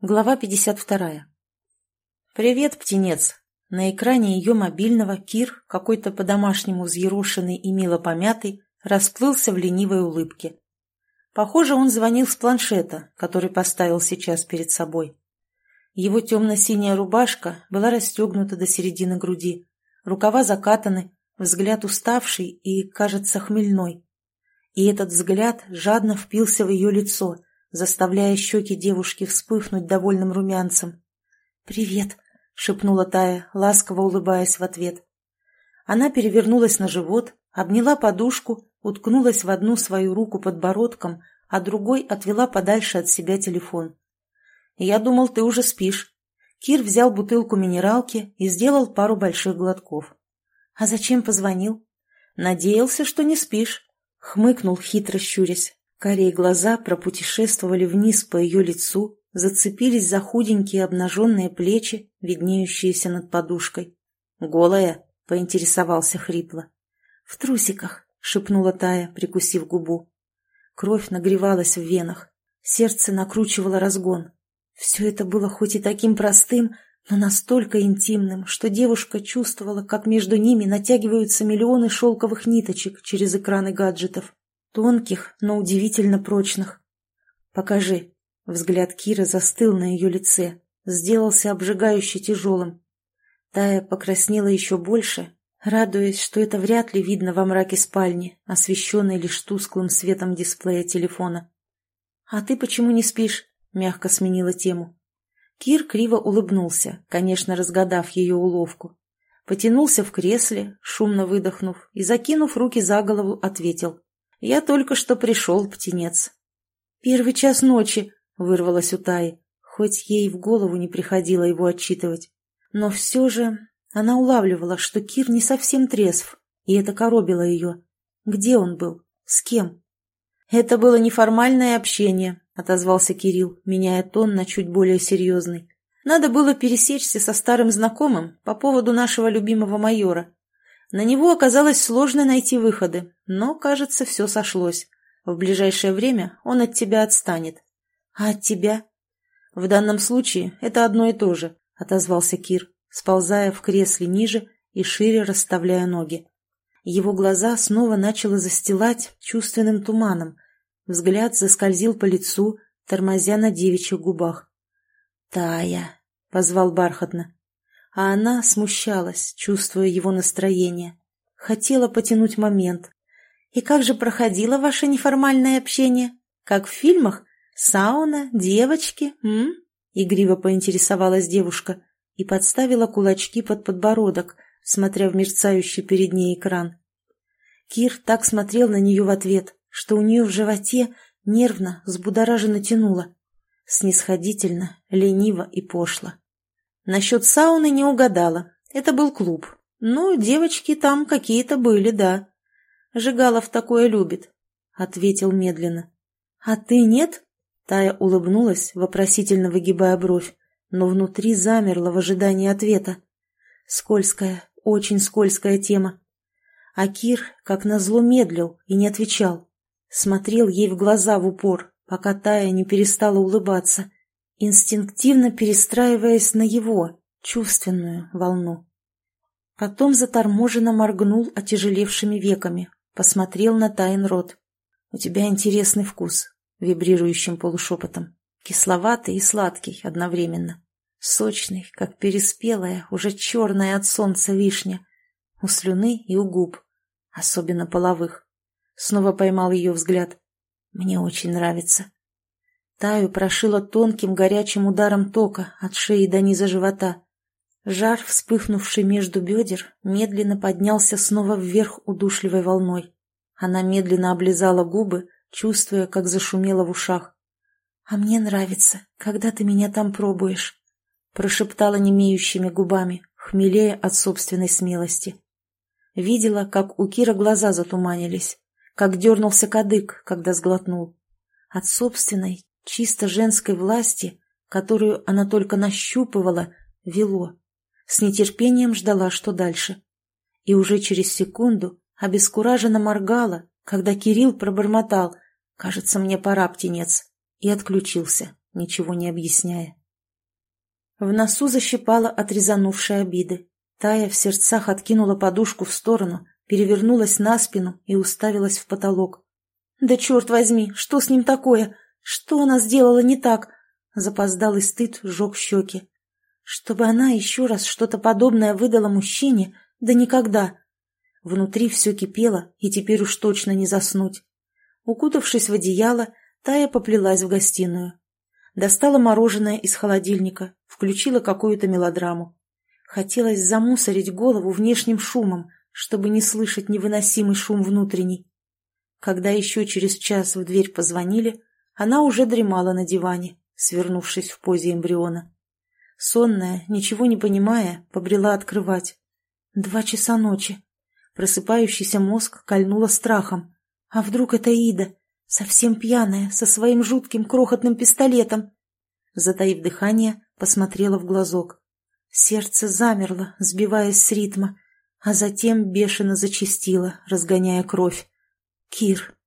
Глава 52. «Привет, птенец!» На экране ее мобильного Кир, какой-то по-домашнему взъерошенный и мило помятый, расплылся в ленивой улыбке. Похоже, он звонил с планшета, который поставил сейчас перед собой. Его темно-синяя рубашка была расстегнута до середины груди, рукава закатаны, взгляд уставший и, кажется, хмельной. И этот взгляд жадно впился в ее лицо – заставляя щеки девушки вспыхнуть довольным румянцем. «Привет», — шепнула Тая, ласково улыбаясь в ответ. Она перевернулась на живот, обняла подушку, уткнулась в одну свою руку подбородком, а другой отвела подальше от себя телефон. «Я думал, ты уже спишь». Кир взял бутылку минералки и сделал пару больших глотков. «А зачем позвонил?» «Надеялся, что не спишь», — хмыкнул, хитро щурясь. Карие глаза пропутешествовали вниз по ее лицу, зацепились за худенькие обнаженные плечи, виднеющиеся над подушкой. «Голая?» — поинтересовался хрипло. «В трусиках», — шепнула Тая, прикусив губу. Кровь нагревалась в венах, сердце накручивало разгон. Все это было хоть и таким простым, но настолько интимным, что девушка чувствовала, как между ними натягиваются миллионы шелковых ниточек через экраны гаджетов. Тонких, но удивительно прочных. «Покажи». Взгляд Кира застыл на ее лице, сделался обжигающе тяжелым. Тая покраснела еще больше, радуясь, что это вряд ли видно во мраке спальни, освещенной лишь тусклым светом дисплея телефона. «А ты почему не спишь?» — мягко сменила тему. Кир криво улыбнулся, конечно, разгадав ее уловку. Потянулся в кресле, шумно выдохнув, и, закинув руки за голову, ответил. Я только что пришел, птенец. Первый час ночи, вырвалась у Таи, хоть ей в голову не приходило его отчитывать. Но все же она улавливала, что Кир не совсем трезв, и это коробило ее. Где он был? С кем? Это было неформальное общение, отозвался Кирилл, меняя тон на чуть более серьезный. Надо было пересечься со старым знакомым по поводу нашего любимого майора. На него оказалось сложно найти выходы, но, кажется, все сошлось. В ближайшее время он от тебя отстанет. А от тебя? В данном случае это одно и то же, отозвался Кир, сползая в кресле ниже и шире расставляя ноги. Его глаза снова начало застилать чувственным туманом. Взгляд заскользил по лицу, тормозя на девичьих губах. «Тая!» — позвал бархатно а она смущалась, чувствуя его настроение. Хотела потянуть момент. «И как же проходило ваше неформальное общение? Как в фильмах? Сауна, девочки, м?» Игриво поинтересовалась девушка и подставила кулачки под подбородок, смотря в мерцающий перед ней экран. Кир так смотрел на нее в ответ, что у нее в животе нервно, взбудораженно тянуло. Снисходительно, лениво и пошло. Насчет сауны не угадала. Это был клуб. Ну, девочки там какие-то были, да. Жигалов такое любит, — ответил медленно. А ты нет? Тая улыбнулась, вопросительно выгибая бровь, но внутри замерла в ожидании ответа. Скользкая, очень скользкая тема. А Кир, как назло, медлил и не отвечал. Смотрел ей в глаза в упор, пока Тая не перестала улыбаться, инстинктивно перестраиваясь на его, чувственную волну. Потом заторможенно моргнул отяжелевшими веками, посмотрел на Тайн рот. «У тебя интересный вкус», — вибрирующим полушепотом. Кисловатый и сладкий одновременно. Сочный, как переспелая, уже черная от солнца вишня. У слюны и у губ, особенно половых. Снова поймал ее взгляд. «Мне очень нравится», Таю прошила тонким горячим ударом тока от шеи до низа живота. Жар, вспыхнувший между бедер, медленно поднялся снова вверх удушливой волной. Она медленно облизала губы, чувствуя, как зашумело в ушах. «А мне нравится, когда ты меня там пробуешь», — прошептала немеющими губами, хмелея от собственной смелости. Видела, как у Кира глаза затуманились, как дернулся кадык, когда сглотнул. От собственной, чисто женской власти, которую она только нащупывала, вело. С нетерпением ждала, что дальше. И уже через секунду обескураженно моргала, когда Кирилл пробормотал «Кажется, мне пора, птенец», и отключился, ничего не объясняя. В носу защипала от резанувшей обиды. Тая в сердцах откинула подушку в сторону, перевернулась на спину и уставилась в потолок. «Да черт возьми, что с ним такое? Что она сделала не так?» Запоздалый стыд сжег щеки. Чтобы она еще раз что-то подобное выдала мужчине, да никогда. Внутри все кипело, и теперь уж точно не заснуть. Укутавшись в одеяло, Тая поплелась в гостиную. Достала мороженое из холодильника, включила какую-то мелодраму. Хотелось замусорить голову внешним шумом, чтобы не слышать невыносимый шум внутренний. Когда еще через час в дверь позвонили, она уже дремала на диване, свернувшись в позе эмбриона. Сонная, ничего не понимая, побрела открывать. Два часа ночи. Просыпающийся мозг кольнуло страхом. А вдруг это Ида, совсем пьяная, со своим жутким крохотным пистолетом? Затаив дыхание, посмотрела в глазок. Сердце замерло, сбиваясь с ритма, а затем бешено зачастило, разгоняя кровь. Кир.